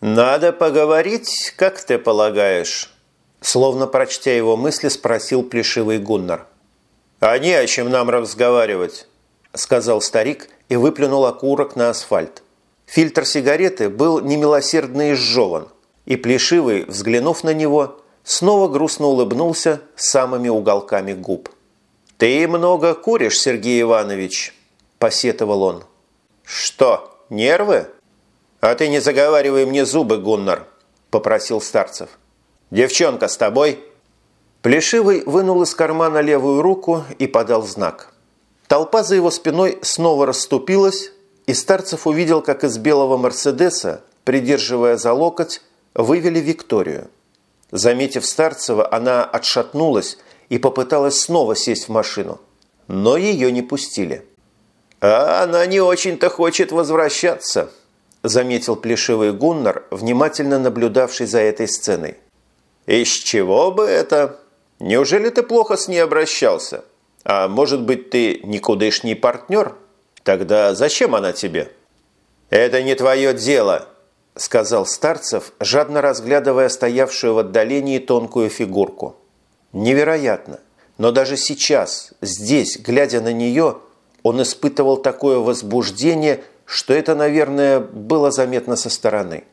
«Надо поговорить, как ты полагаешь?» Словно прочтя его мысли, спросил плешивый Гуннар. «А не о чем нам разговаривать», – сказал старик и выплюнул окурок на асфальт. Фильтр сигареты был немилосердно изжеван, и Плешивый, взглянув на него, снова грустно улыбнулся самыми уголками губ. «Ты много куришь, Сергей Иванович», – посетовал он. «Что, нервы?» «А ты не заговаривай мне зубы, Гуннар», – попросил Старцев. «Девчонка с тобой?» Плешивый вынул из кармана левую руку и подал знак. Толпа за его спиной снова расступилась, и Старцев увидел, как из белого «Мерседеса», придерживая за локоть, вывели Викторию. Заметив Старцева, она отшатнулась и попыталась снова сесть в машину. Но ее не пустили. «А она не очень-то хочет возвращаться», – заметил плешивый Гуннар, внимательно наблюдавший за этой сценой. «Из чего бы это? Неужели ты плохо с ней обращался? А может быть, ты никудышний партнер? Тогда зачем она тебе?» «Это не твое дело», – сказал Старцев, жадно разглядывая стоявшую в отдалении тонкую фигурку. «Невероятно! Но даже сейчас, здесь, глядя на нее, он испытывал такое возбуждение, что это, наверное, было заметно со стороны».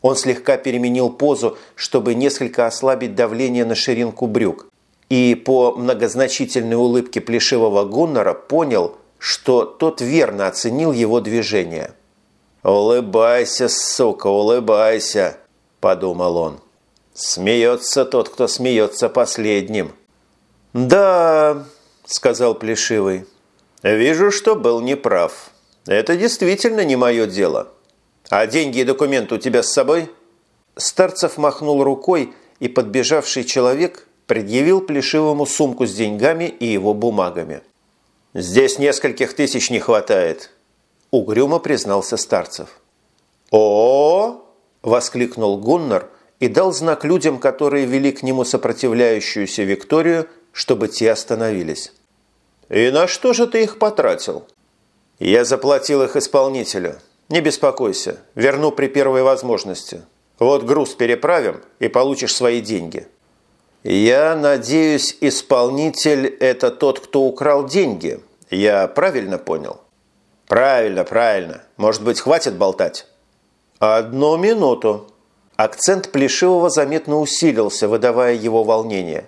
Он слегка переменил позу, чтобы несколько ослабить давление на ширинку брюк. И по многозначительной улыбке плешивого Гуннера понял, что тот верно оценил его движение. «Улыбайся, сука, улыбайся!» – подумал он. «Смеется тот, кто смеется последним». «Да», – сказал Плешивый, – «вижу, что был неправ. Это действительно не мое дело». «А деньги и документы у тебя с собой?» Старцев махнул рукой, и подбежавший человек предъявил Плешивому сумку с деньгами и его бумагами. «Здесь нескольких тысяч не хватает», – угрюмо признался Старцев. о, воскликнул Гуннар и дал знак людям, которые вели к нему сопротивляющуюся Викторию, чтобы те остановились. «И на что же ты их потратил?» «Я заплатил их исполнителю. Не беспокойся, верну при первой возможности. Вот груз переправим и получишь свои деньги. Я надеюсь, исполнитель – это тот, кто украл деньги. Я правильно понял? Правильно, правильно. Может быть, хватит болтать? Одну минуту. Акцент Плешивого заметно усилился, выдавая его волнение.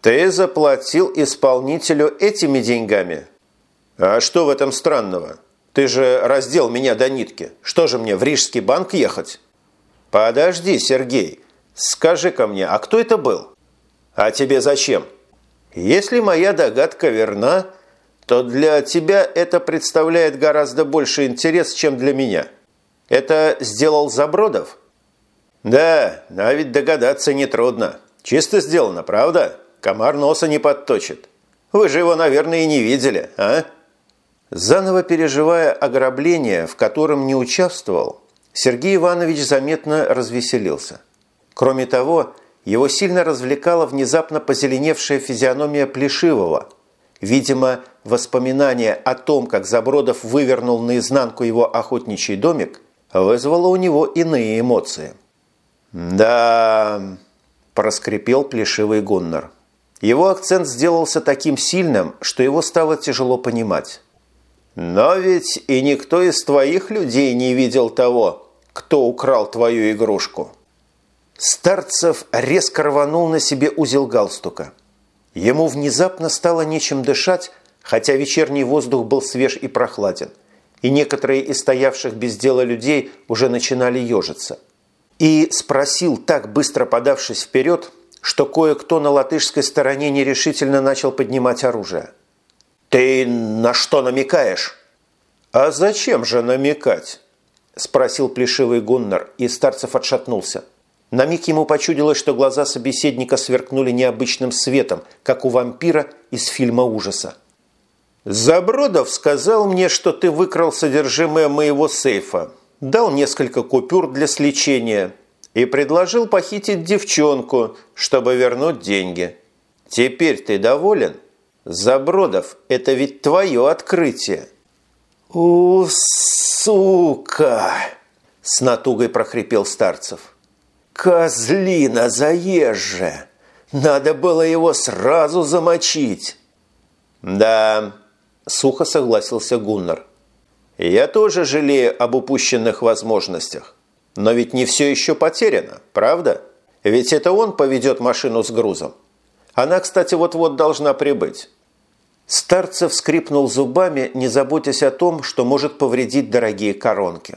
Ты заплатил исполнителю этими деньгами? А что в этом странного? Ты же раздел меня до нитки. Что же мне, в Рижский банк ехать? Подожди, Сергей. Скажи-ка мне, а кто это был? А тебе зачем? Если моя догадка верна, то для тебя это представляет гораздо больше интерес, чем для меня. Это сделал Забродов? Да, а ведь догадаться нетрудно. Чисто сделано, правда? Комар носа не подточит. Вы же его, наверное, и не видели, а? Заново переживая ограбление, в котором не участвовал, Сергей Иванович заметно развеселился. Кроме того, его сильно развлекала внезапно позеленевшая физиономия Плешивого. Видимо, воспоминание о том, как Забродов вывернул наизнанку его охотничий домик, вызвало у него иные эмоции. «Да...» – проскрипел Плешивый Гуннар. Его акцент сделался таким сильным, что его стало тяжело понимать. Но ведь и никто из твоих людей не видел того, кто украл твою игрушку. Старцев резко рванул на себе узел галстука. Ему внезапно стало нечем дышать, хотя вечерний воздух был свеж и прохладен, и некоторые из стоявших без дела людей уже начинали ежиться. И спросил, так быстро подавшись вперед, что кое-кто на латышской стороне нерешительно начал поднимать оружие – «Ты на что намекаешь?» «А зачем же намекать?» – спросил плешивый Гуннар, и Старцев отшатнулся. На миг ему почудилось, что глаза собеседника сверкнули необычным светом, как у вампира из фильма ужаса. «Забродов сказал мне, что ты выкрал содержимое моего сейфа, дал несколько купюр для сличения и предложил похитить девчонку, чтобы вернуть деньги. Теперь ты доволен?» Забродов, это ведь твое открытие. У, сука! С натугой прохрипел Старцев. «Козлина заезжая! Надо было его сразу замочить!» «Да», – сухо согласился Гуннар. «Я тоже жалею об упущенных возможностях. Но ведь не все еще потеряно, правда? Ведь это он поведет машину с грузом. Она, кстати, вот-вот должна прибыть». Старцев скрипнул зубами, не заботясь о том, что может повредить дорогие коронки.